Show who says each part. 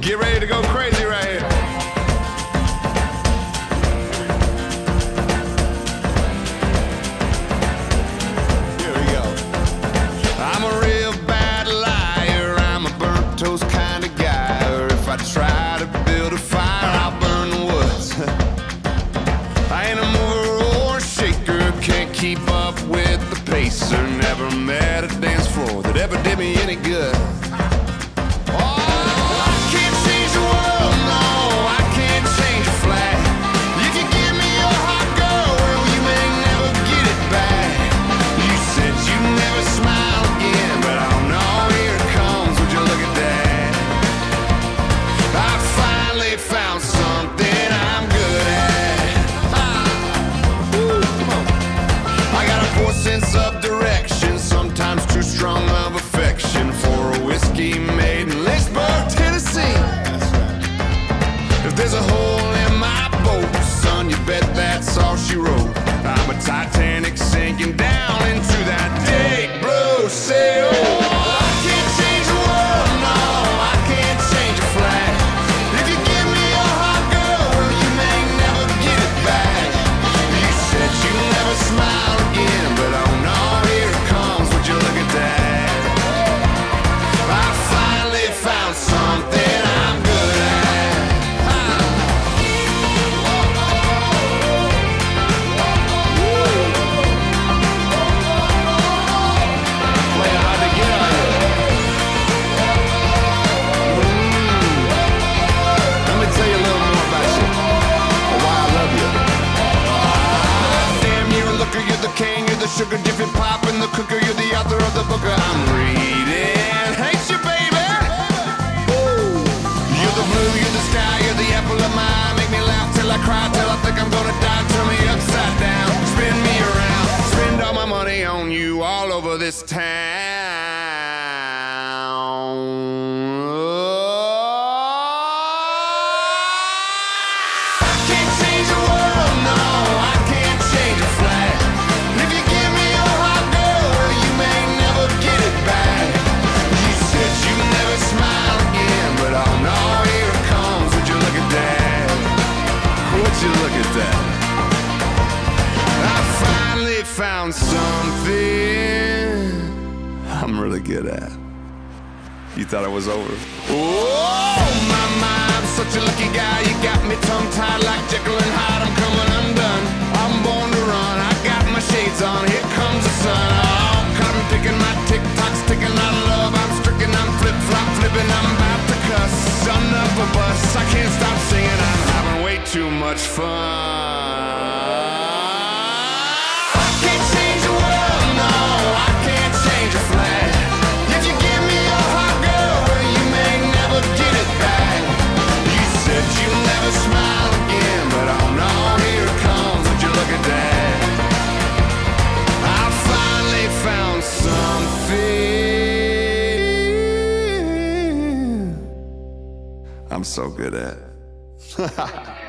Speaker 1: Get ready to go crazy right here. Here we go. I'm a real bad liar. I'm a burnt toast kind of guy. If I try to build a fire, I'll burn the woods. I ain't a mover or shaker. Can't keep up with the pacer. Never met There's a hole in my boat, son, you bet that's all she wrote. Sugar dipping pop and the cooker, you're the author of the book I'm reading. Hate you, baby. Ooh. You're the blue, you're the sky, you're the apple of my eye. Make me laugh till I cry, till I think I'm gonna die. Turn me upside down, spin me around, spend all my money on you all over this town. I finally found something I'm really good at. You thought it was over? Oh, my, such a lucky guy. You got me tongue tied like Jekyll and Hyde. I'm coming undone. I'm born to run. I got my shades on. Here comes the sun. Oh, picking, my tick tock's ticking. I love. I'm stricken. I'm flip flop flipping. I'm about to cuss. Son of a bus. I can't stop too much fun. I can't change the world, no, I can't change a flag. If you give me your heart, girl, well, you may never get it back. You said you'll never smile again, but oh no, here it comes. Would you look at that? I finally found something I'm so good at.